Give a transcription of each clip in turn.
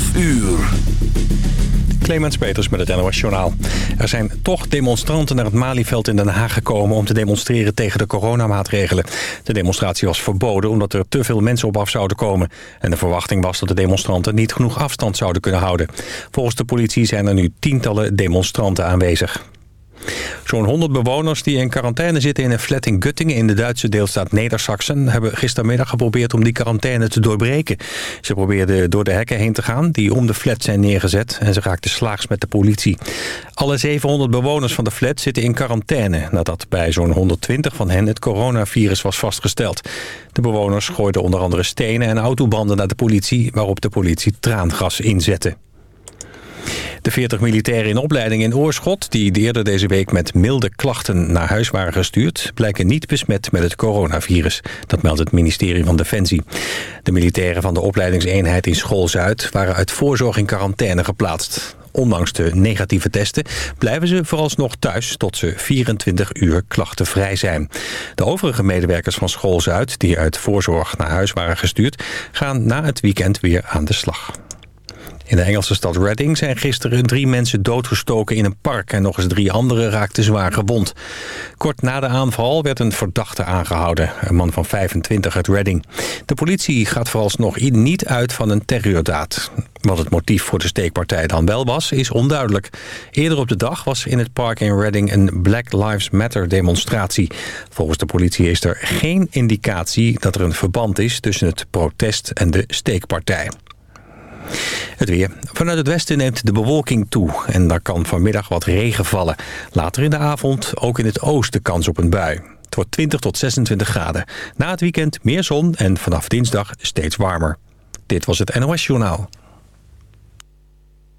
12 uur. Clemens Peters met het NOS Journaal. Er zijn toch demonstranten naar het Malieveld in Den Haag gekomen... om te demonstreren tegen de coronamaatregelen. De demonstratie was verboden omdat er te veel mensen op af zouden komen. En de verwachting was dat de demonstranten niet genoeg afstand zouden kunnen houden. Volgens de politie zijn er nu tientallen demonstranten aanwezig. Zo'n 100 bewoners die in quarantaine zitten in een flat in Guttingen in de Duitse deelstaat Neder-Saxen hebben gistermiddag geprobeerd om die quarantaine te doorbreken. Ze probeerden door de hekken heen te gaan die om de flat zijn neergezet en ze raakten slaags met de politie. Alle 700 bewoners van de flat zitten in quarantaine nadat bij zo'n 120 van hen het coronavirus was vastgesteld. De bewoners gooiden onder andere stenen en autobanden naar de politie waarop de politie traangas inzette. De 40 militairen in opleiding in Oorschot... die eerder deze week met milde klachten naar huis waren gestuurd... blijken niet besmet met het coronavirus. Dat meldt het ministerie van Defensie. De militairen van de opleidingseenheid in School Zuid... waren uit voorzorg in quarantaine geplaatst. Ondanks de negatieve testen blijven ze vooralsnog thuis... tot ze 24 uur klachtenvrij zijn. De overige medewerkers van School Zuid... die uit voorzorg naar huis waren gestuurd... gaan na het weekend weer aan de slag. In de Engelse stad Reading zijn gisteren drie mensen doodgestoken in een park... en nog eens drie anderen raakten zwaar gewond. Kort na de aanval werd een verdachte aangehouden. Een man van 25 uit Reading. De politie gaat vooralsnog niet uit van een terreurdaad. Wat het motief voor de steekpartij dan wel was, is onduidelijk. Eerder op de dag was in het park in Reading een Black Lives Matter demonstratie. Volgens de politie is er geen indicatie dat er een verband is tussen het protest en de steekpartij. Het weer. Vanuit het westen neemt de bewolking toe en daar kan vanmiddag wat regen vallen. Later in de avond ook in het oosten kans op een bui. Het wordt 20 tot 26 graden. Na het weekend meer zon en vanaf dinsdag steeds warmer. Dit was het NOS Journaal.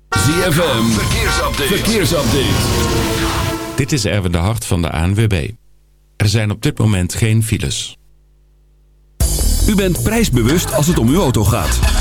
ZFM, verkeersupdate. verkeersupdate. Dit is Erwin de Hart van de ANWB. Er zijn op dit moment geen files. U bent prijsbewust als het om uw auto gaat.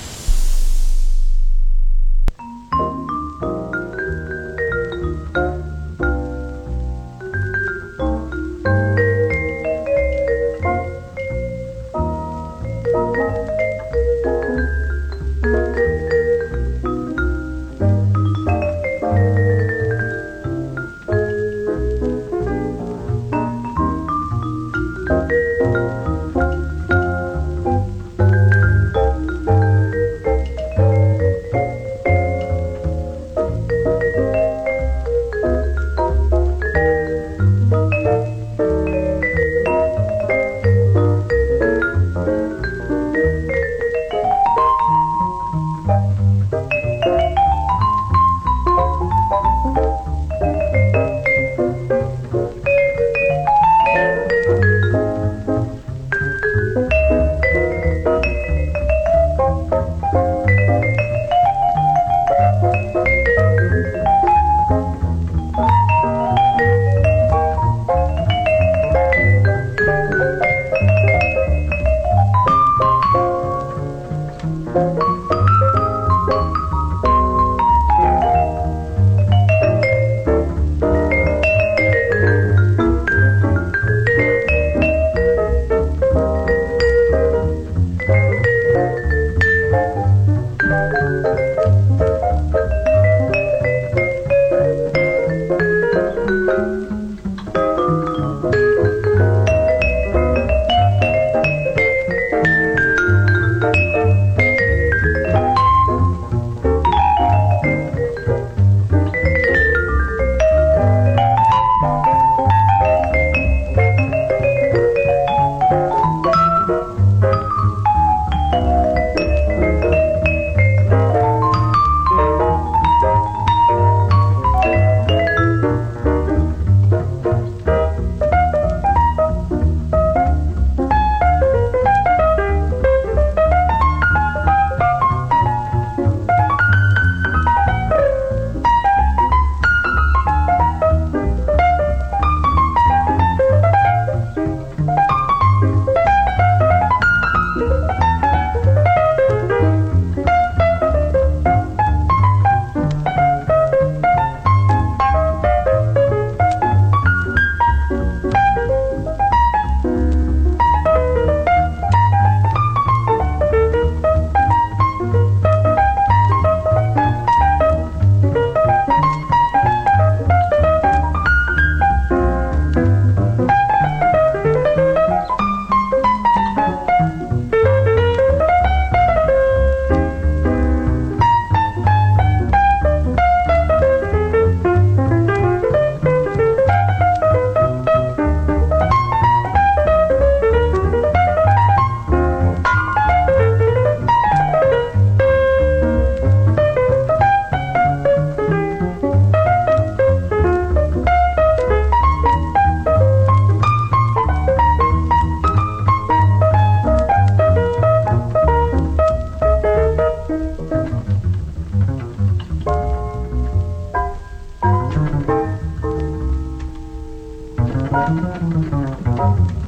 Een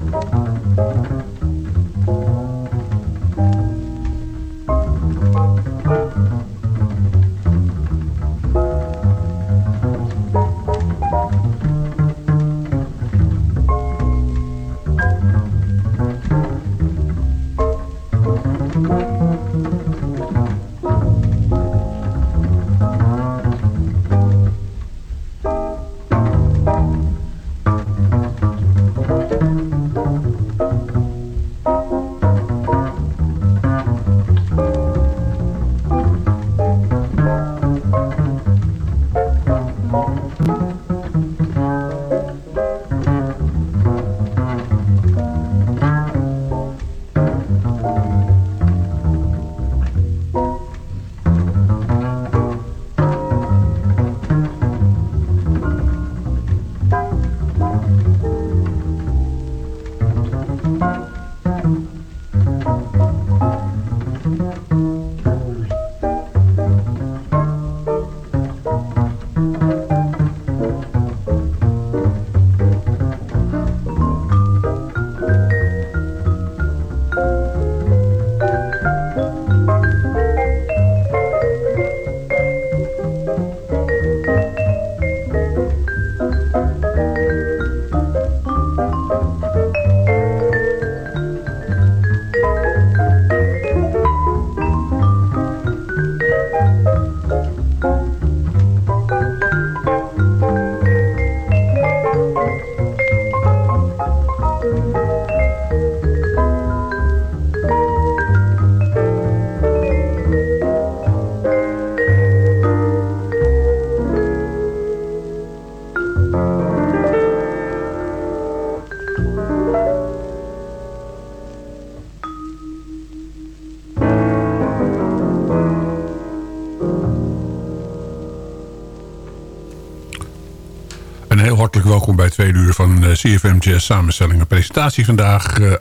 CFM Jazz samenstelling en presentatie vandaag. Uh,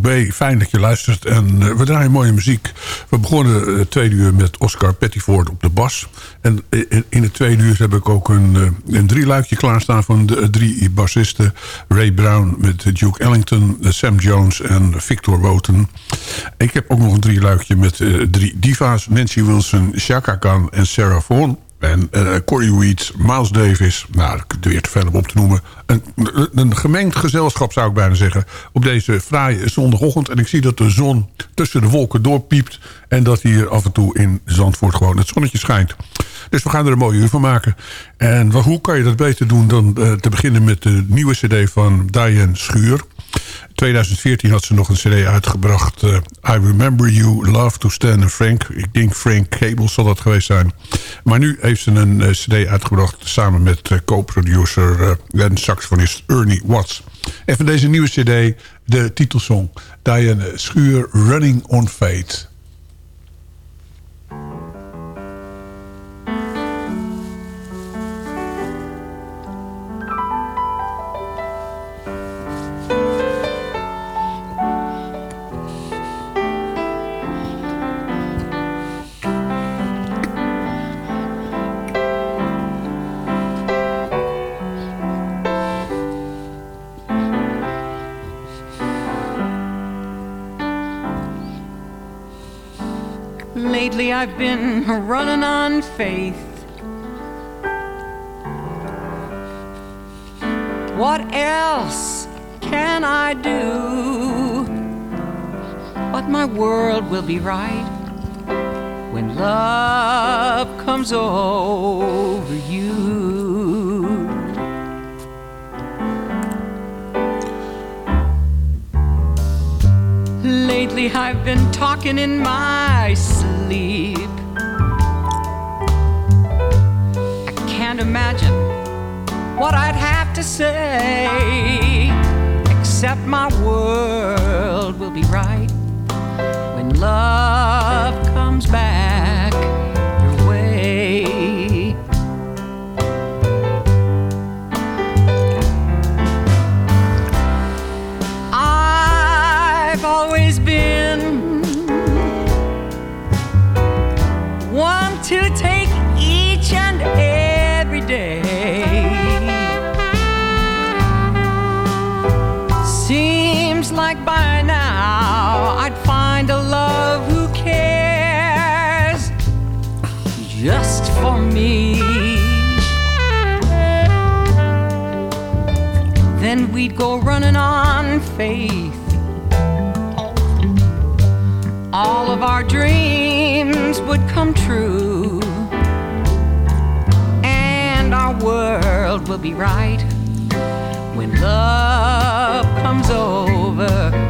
B, fijn dat je luistert. En uh, we draaien mooie muziek. We begonnen uh, tweede uur met Oscar Pettiford op de bas. En in, in het tweede uur heb ik ook een, een drieluikje klaarstaan van de drie bassisten. Ray Brown met Duke Ellington, Sam Jones en Victor Woten. Ik heb ook nog een drieluikje met drie diva's. Nancy Wilson, Chaka Khan en Sarah Vaughan. En uh, Corey Weeds, Miles Davis, nou, ik weer te veel om op te noemen. Een, een gemengd gezelschap zou ik bijna zeggen. Op deze fraaie zondagochtend. En ik zie dat de zon tussen de wolken doorpiept. En dat hier af en toe in Zandvoort gewoon het zonnetje schijnt. Dus we gaan er een mooie uur van maken. En hoe kan je dat beter doen dan uh, te beginnen met de nieuwe cd van Diane Schuur. 2014 had ze nog een cd uitgebracht. Uh, I Remember You, Love to Stan and Frank. Ik denk Frank Cable zal dat geweest zijn. Maar nu heeft ze een uh, cd uitgebracht... samen met uh, co-producer en saxofonist Ernie Watts. En van deze nieuwe cd de titelsong. Diane Schuur, Running on Fate. Lately I've been running on faith. What else can I do? But my world will be right when love comes over you. Lately I've been talking in my can't imagine what I'd have to say, except my world will be right when love comes back we'd go running on faith. All of our dreams would come true. And our world will be right when love comes over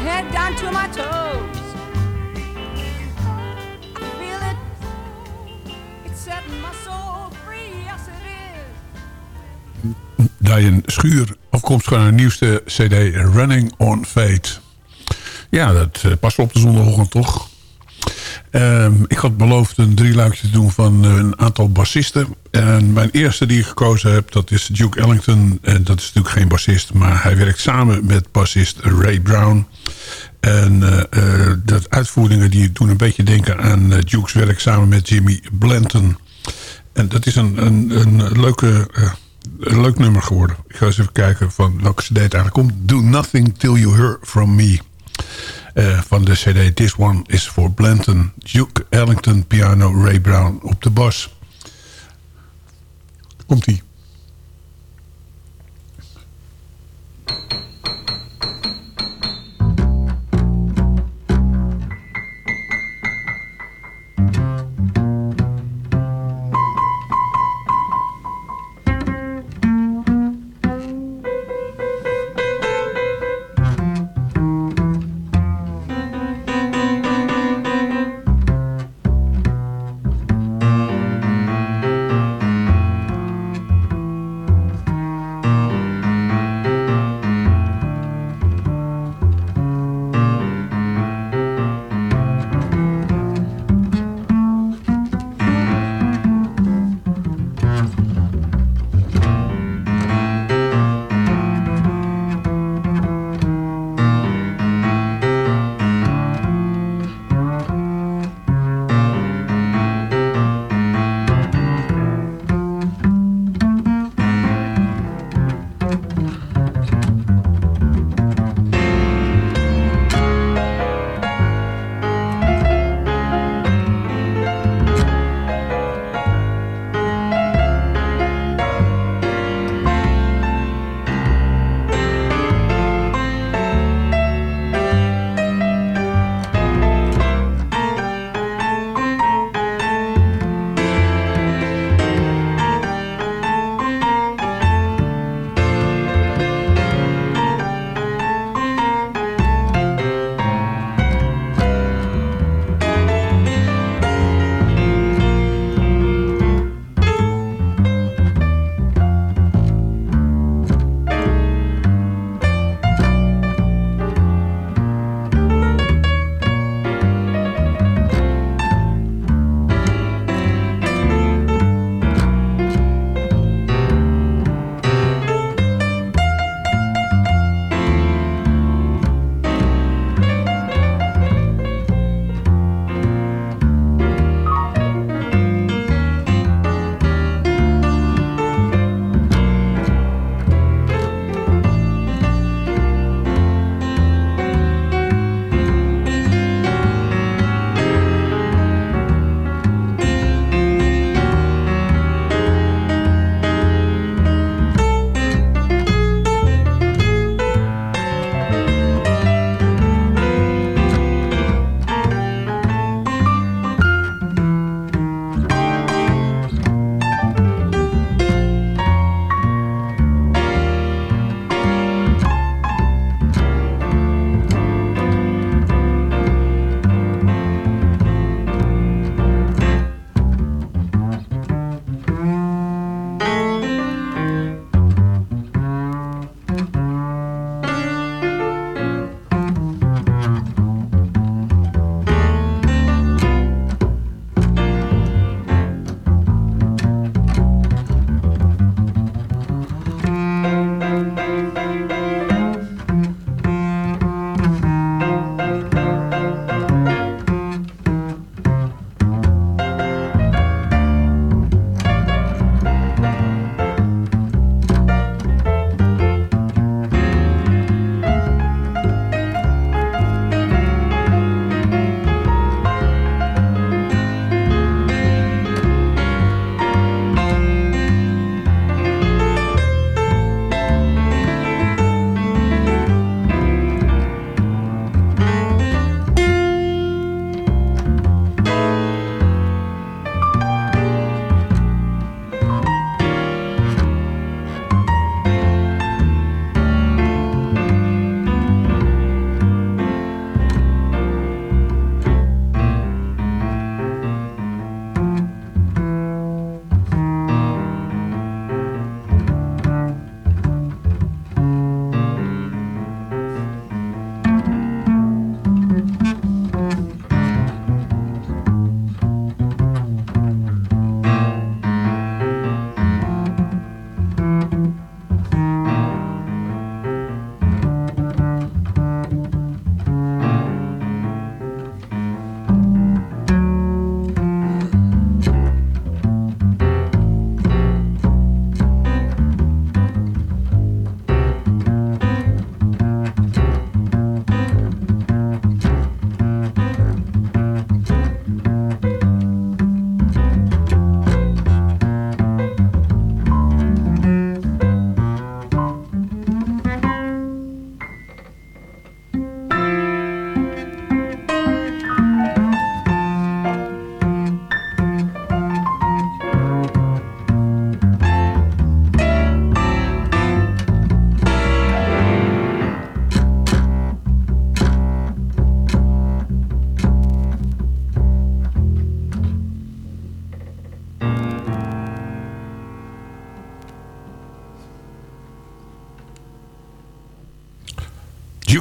head down to my toes. I feel it. It's setting my soul free. Yes, it is. Diane Schuur, afkomstig van haar nieuwste cd Running on Fate. Ja, dat eh, past op de zondagochtend toch? Ehm, ik had beloofd een drieluikje te doen van eh, een aantal bassisten. En mijn eerste die ik gekozen heb, dat is Duke Ellington. En dat is natuurlijk geen bassist, maar hij werkt samen met bassist Ray Brown. En eh, eh, dat uitvoeringen die doen een beetje denken aan Duke's werk samen met Jimmy Blanton. En dat is een, een, een, leuke, een leuk nummer geworden. Ik ga eens even kijken van welke cd het eigenlijk komt. Do Nothing Till You Hear From Me. Eh, van de cd This One Is For Blanton. Duke Ellington, piano, Ray Brown op de bas. Komt-ie.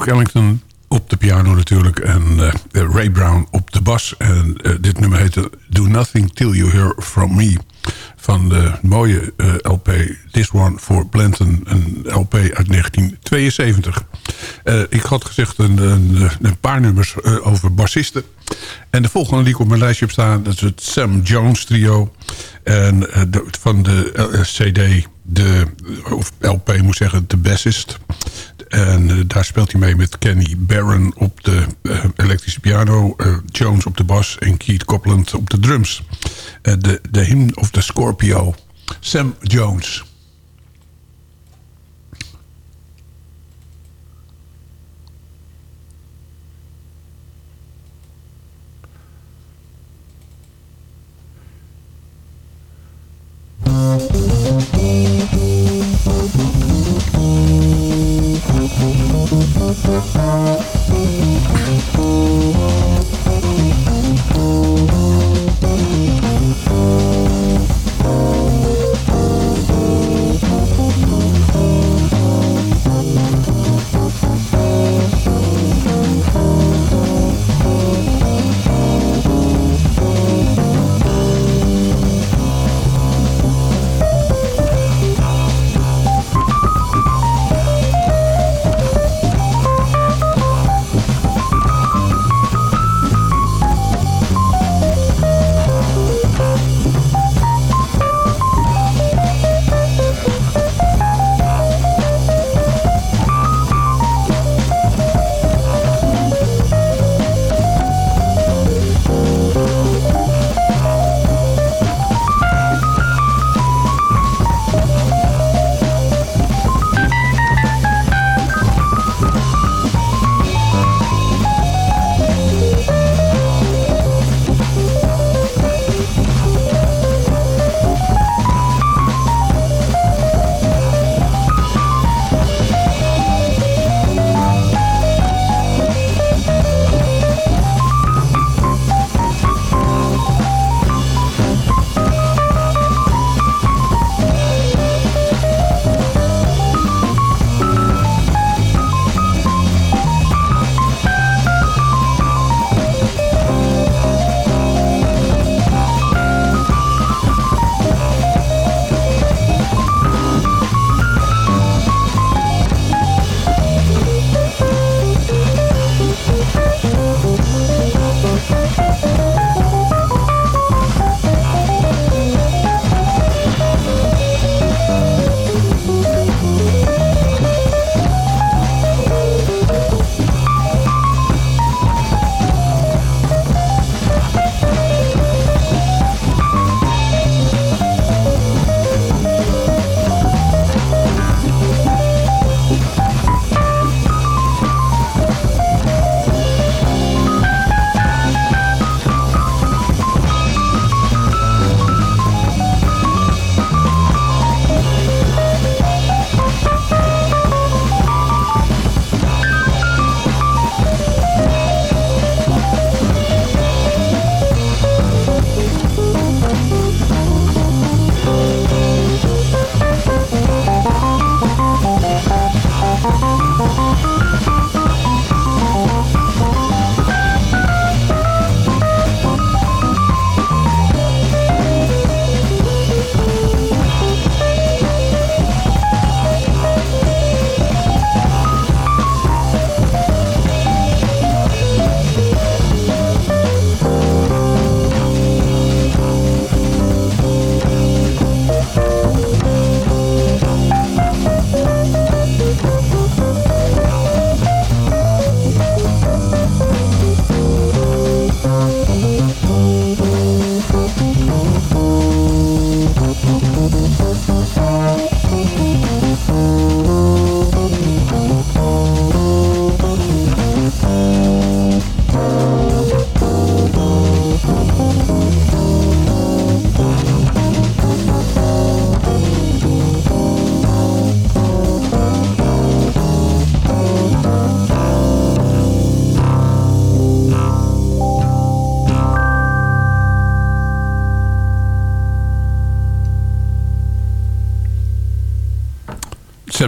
Ellington op de piano natuurlijk. En eh, Ray Brown op de bas. En eh, dit nummer heette Do Nothing Till You Hear From Me. Van de mooie eh, LP This One for Blanton. Een LP uit 1972. Eh, ik had gezegd een, een, een paar nummers eh, over bassisten. En de volgende die ik op mijn lijstje heb staan... dat is het Sam Jones trio. En eh, de- van de eh, CD, de, of LP moet zeggen, The Bassist. En eh, daar speelt hij mee met Kenny Barron op de eh, elektrische piano... eh, Jones op de bas en Keith Copland op de drums. De, de Hymn of the Scorpio. Sam Jones.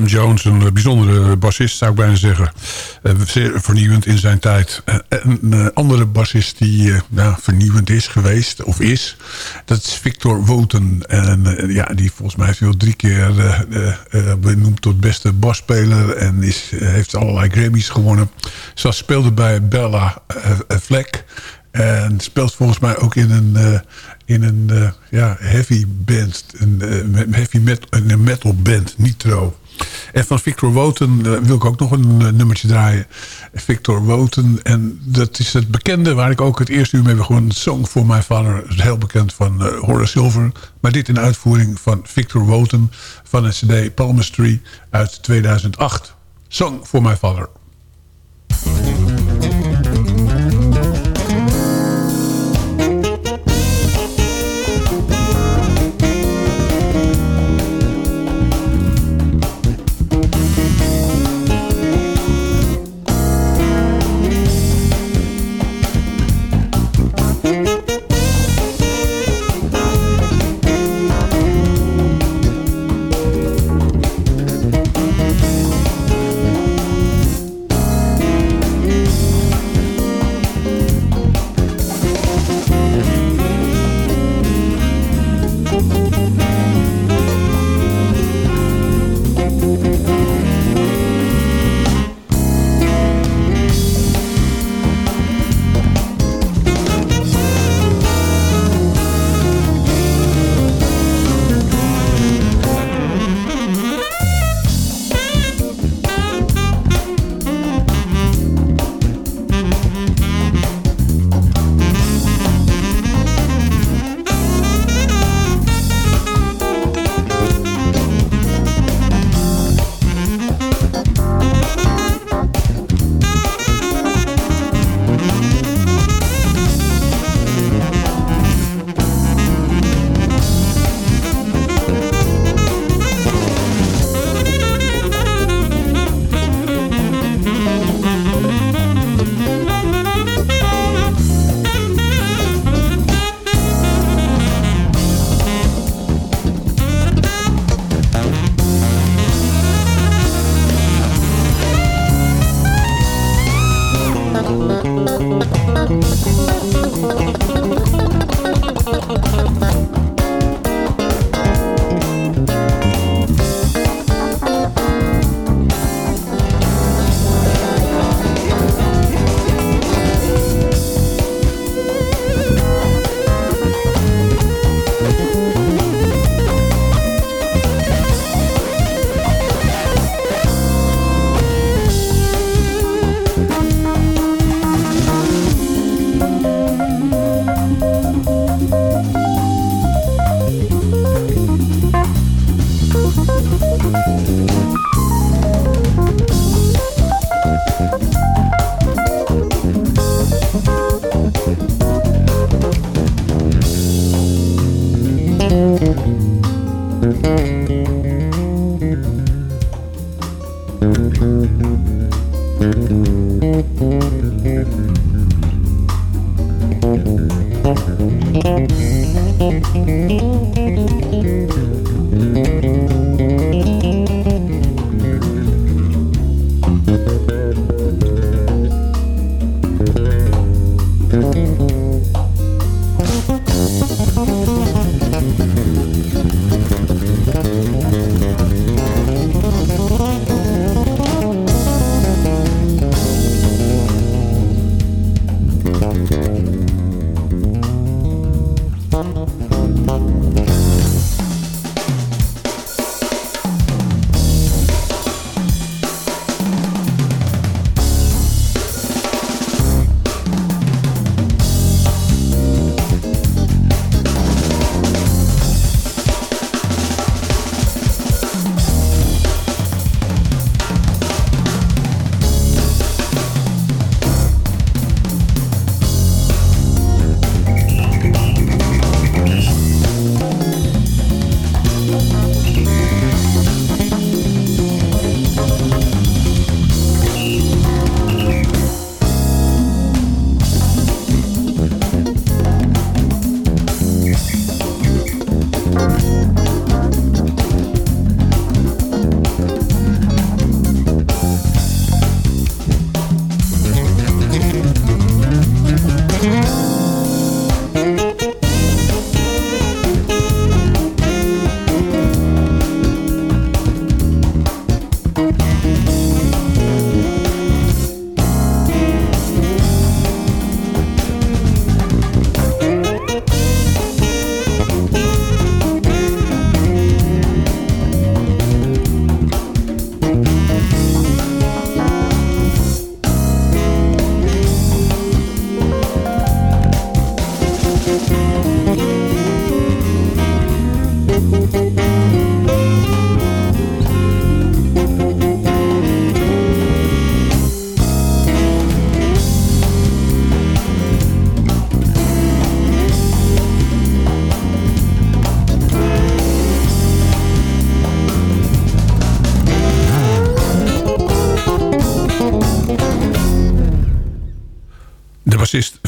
Jones, een eh, bijzondere bassist zou ik bijna zeggen. Eh, zeer vernieuwend in zijn tijd. Eh, een andere bassist die nou, vernieuwend is geweest, of is... dat is Victor Woten. En ja, die volgens mij heeft al drie keer benoemd tot beste basspeler... en is, heeft allerlei Grammys gewonnen. Ze speelde bij Bella Fleck... En speelt volgens mij ook in een, in een ja, heavy band. Een, heavy met, een metal band, Nitro. En van Victor Woten eh, wil ik ook nog een eh, nummertje draaien. Victor Woten. En dat is het bekende waar ik ook het eerste uur mee begon. Song for My Father. Heel bekend van eh, Horace Silver. Maar dit in uitvoering van Victor Woten. Van een cd Palmistry uit 2008. Song for My Father.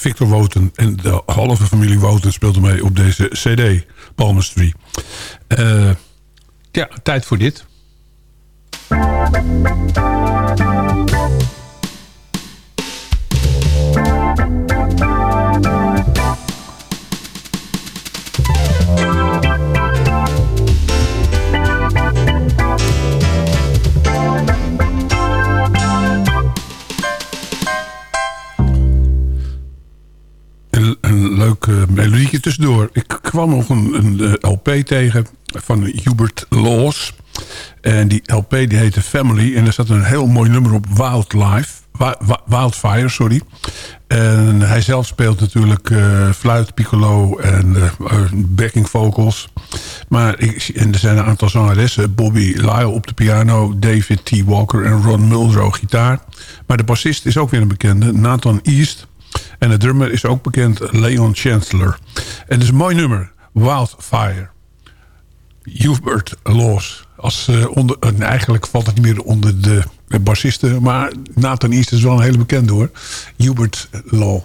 Victor Woten en de halve familie Woten speelde mee op deze cd, Palmistry. Eh ja, tijd voor dit. Melodietje tussendoor. Ik kwam nog een, een eh, LP tegen van Hubert Laws. En die LP die heette Family. En er zat een heel mooi nummer op Wildlife. Wildfire, sorry. En hij zelf speelt natuurlijk eh, fluit, piccolo en eh, backing vocals. Maar ik, en er zijn een aantal zangeressen. Bobby Lyle op de piano, David T. Walker en Ron Muldrow gitaar. Maar de bassist is ook weer een bekende, Nathan East. En de drummer is ook bekend, Leon Chancellor. En het is een mooi nummer, Wildfire. Hubert Laws. Als, eh, onder, en eigenlijk valt het meer onder de eh, bassisten. Maar Nathan East is wel een hele bekende hoor. Hubert Law.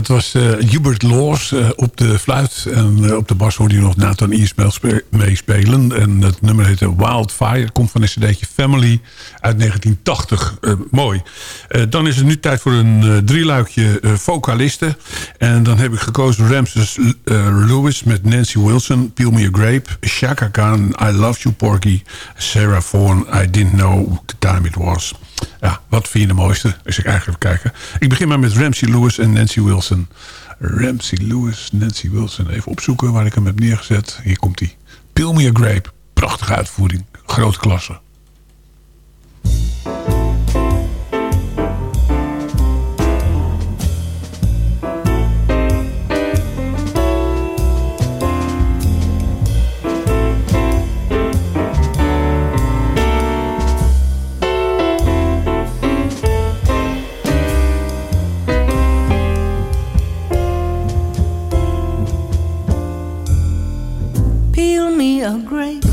Dat was eh, Hubert Laws eh, op de fluit. En eh, op de bas hoorde je nog Nathan spe- meespelen. En het nummer heette Wildfire. Komt van een cd'tje Family uit 1980. Eh, mooi. Dan is het nu tijd voor een drieluikje vocalisten. En dan heb ik gekozen Ramses Lewis met Nancy Wilson. Peel Me a Grape. Shaka Khan, I Love You Porky. Sarah Vaughan, I Didn't Know the Time It Was. Ja, wat vind je de mooiste? Als ik eigenlijk kijken. Ik begin maar met Ramsey Lewis en Nancy Wilson. Ramsey Lewis, Nancy Wilson. Even opzoeken waar ik hem heb neergezet. Hier komt hij. Peel Me a Grape. Prachtige uitvoering. Grote klasse. A grape,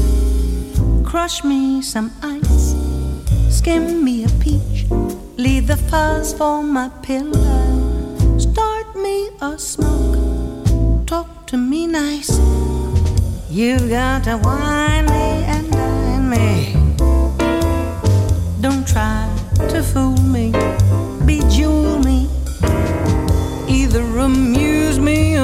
crush me some ice, skim me a peach, leave the fuzz for my pillow. Start me a smoke, talk to me nice. You've got to wine me and dine me. Don't try to fool me, bejewel me. Either amuse me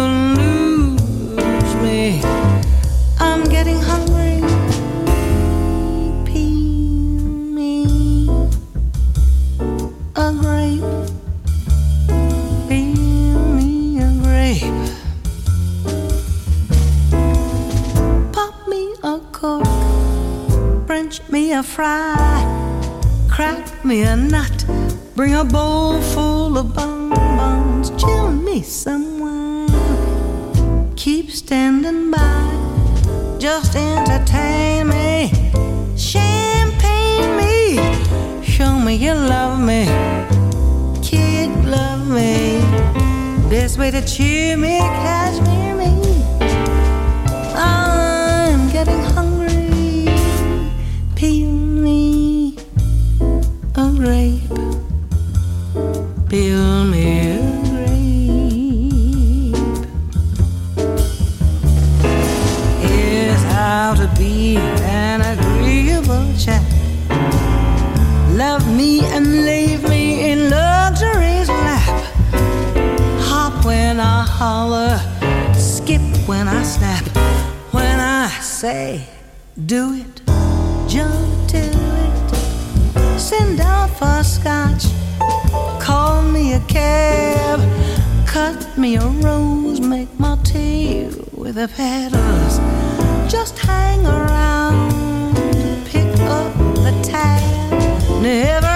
a fry. Crack me a nut. Bring a bowl full of bonbons. Chill me some wine. Keep standing by just entertain me, champagne me, show me you love me, kid love me. Best way to cheer me, cashmere me. Say, do it, jump to it. Send out for scotch, call me a cab, cut me a rose, make my tea with the petals. Just hang around, pick up the tab. Never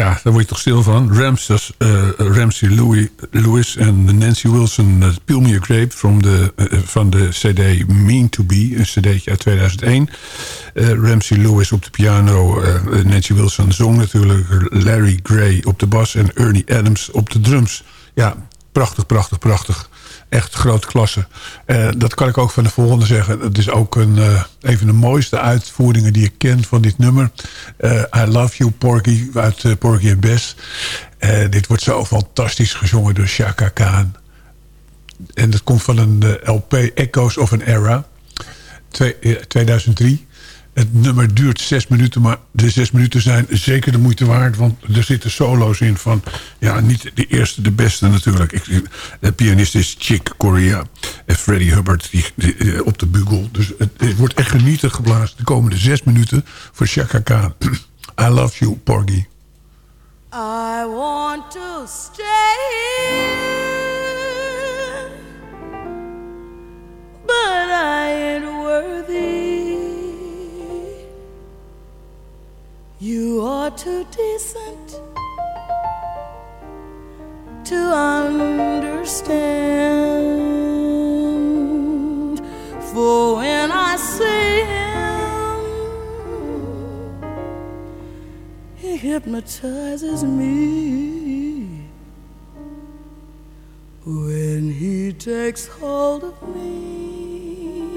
Ja, daar word je toch stil van. Ramses, eh, Ramsey Louis, Lewis en Nancy Wilson... Uh, Grape from de, eh, van de cd Mean to Be. Een cd'tje uit 2001. Eh, Ramsey Lewis op de piano. Nancy Wilson zong natuurlijk. Larry Gray op de bas. En Ernie Adams op de drums. Ja, prachtig, prachtig, prachtig. Echt grote klasse. Eh, dat kan ik ook van de volgende zeggen. Het is ook een, eh, een van de mooiste uitvoeringen die ik ken van dit nummer. Eh, I Love You Porky uit eh, Porky and Bess. Eh, dit wordt zo fantastisch gezongen door Chaka Khan. En dat komt van een eh, LP Echoes of an Era. Twee- eh, 2003. Het nummer duurt zes minuten, maar de zes minuten zijn zeker de moeite waard. Want er zitten solo's in van, ja, niet de eerste, de beste natuurlijk. Ik, de pianist is Chick Corea en Freddie Hubbard die, eh, op de bugel. Dus het, wordt echt genieten geblazen de komende zes minuten voor Chaka Khan. I love you, Porgy. I want to stay here, but I ain't worthy. You are too decent to understand. For when I see him, he hypnotizes me. When he takes hold of me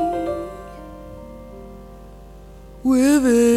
with his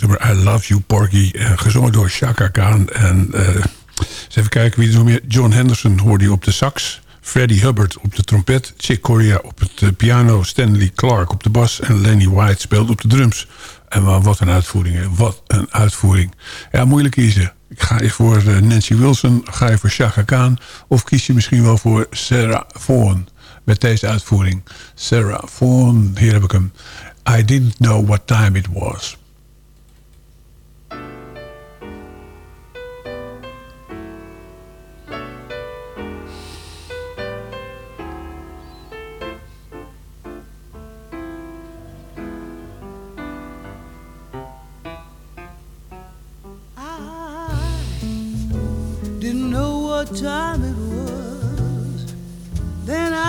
Nummer I Love You Porgy. eh, gezongen door Chaka Khan. En eh, eens even kijken wie er nog meer. John Henderson hoorde je op de sax. Freddie Hubbard op de trompet. Chick Corea op het eh, piano. Stanley Clark op de bas. En Lenny White speelde op de drums. En wa- wat een uitvoering. hè. Wat een uitvoering. Ja, moeilijk kiezen. Ik ga je voor Nancy Wilson. Ga je voor Chaka Khan. Of kies je misschien wel voor Sarah Vaughan. Met deze uitvoering. Sarah Vaughan. Hier heb ik hem. I didn't know what time it was.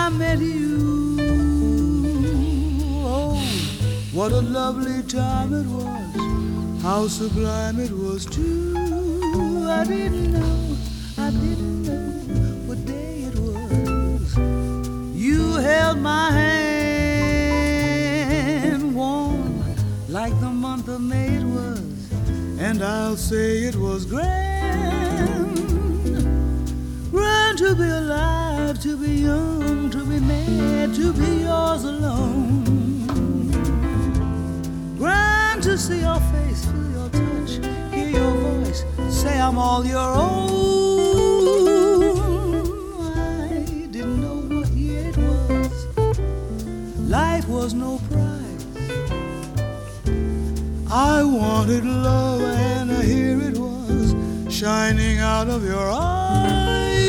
I met you. Oh, what a lovely time it was. How sublime it was too. I didn't know, I didn't know what day it was. You held my hand warm like the month of May it was. And I'll say it was grand. To be alive, to be young, to be mad, to be yours alone. Grand to see your face, feel your touch, hear your voice, say I'm all your own. I didn't know what year it was. Life was no prize. I wanted love, and here it was, shining out of your eyes.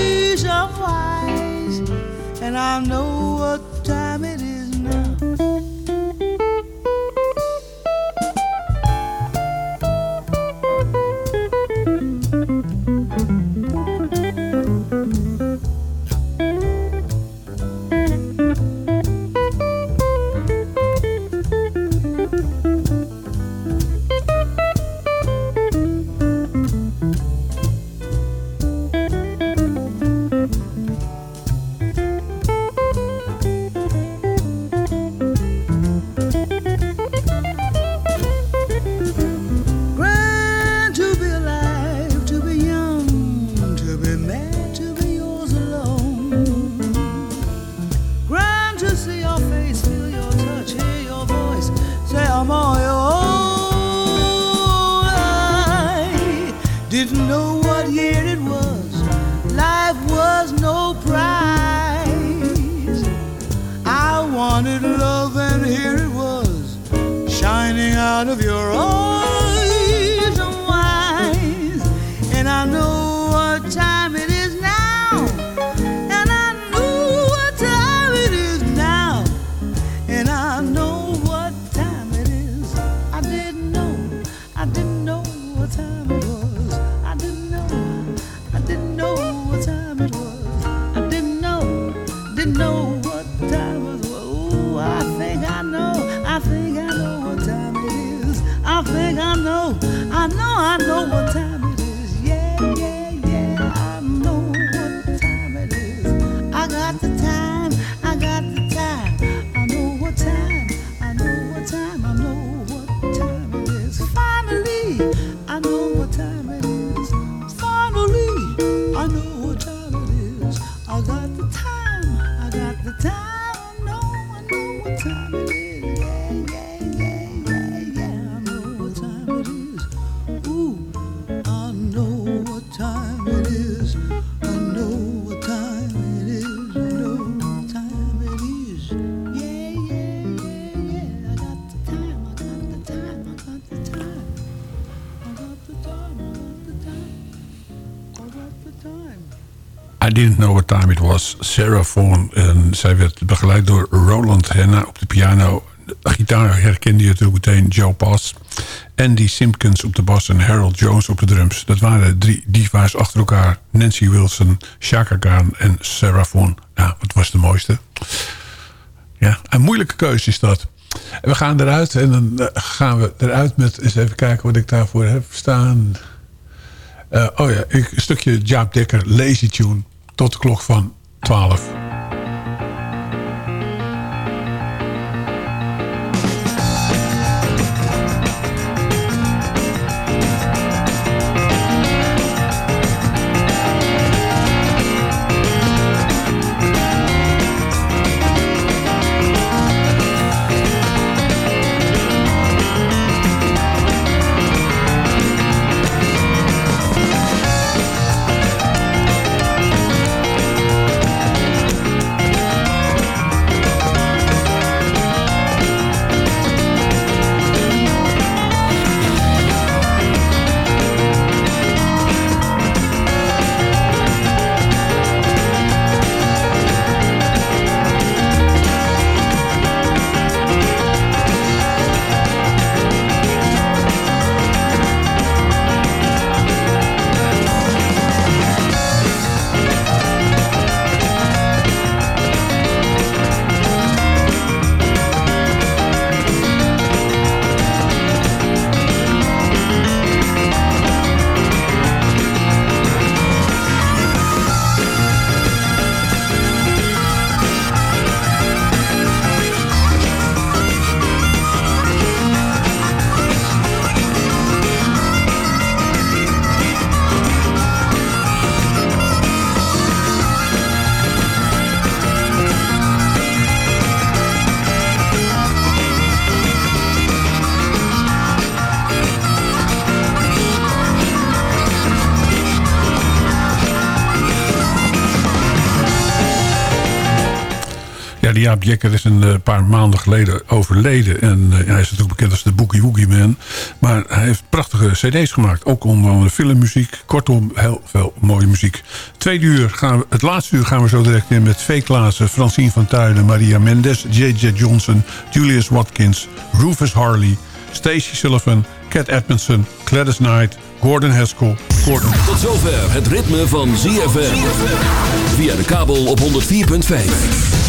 I'm wise, and I know what Didn't Know What Time It Was. Sarah Vaughan. En zij werd begeleid door Roland Henna op de piano. De gitaar herkende je natuurlijk meteen Joe Pass. Andy Simpkins op de bas en Harold Jones op de drums. Dat waren drie diva's achter elkaar. Nancy Wilson, Shaka Khan en Sarah Vaughan. Nou, wat was de mooiste? Ja, een moeilijke keuze is dat. En we gaan eruit en dan eh, gaan we eruit met... eens even kijken wat ik daarvoor heb staan. Eh, oh ja, een stukje Jaap Dekker, Lazy Tune. Tot de klok van 12. Jekker is een eh, paar maanden geleden overleden. En eh, hij is natuurlijk bekend als de Boogie Woogie Man. Maar hij heeft prachtige cd's gemaakt. Ook onder andere filmmuziek. Kortom, heel veel mooie muziek. Tweede uur gaan we, het laatste uur gaan we zo direct in met V. Klaassen, Francine van Tuinen, Maria Mendes, J.J. Johnson, Julius Watkins, Rufus Harley, Stacey Sullivan, Cat Edmondson, Gladys Knight, Gordon Haskell, Gordon... Tot zover het ritme van ZFM. Via de kabel op 104.5.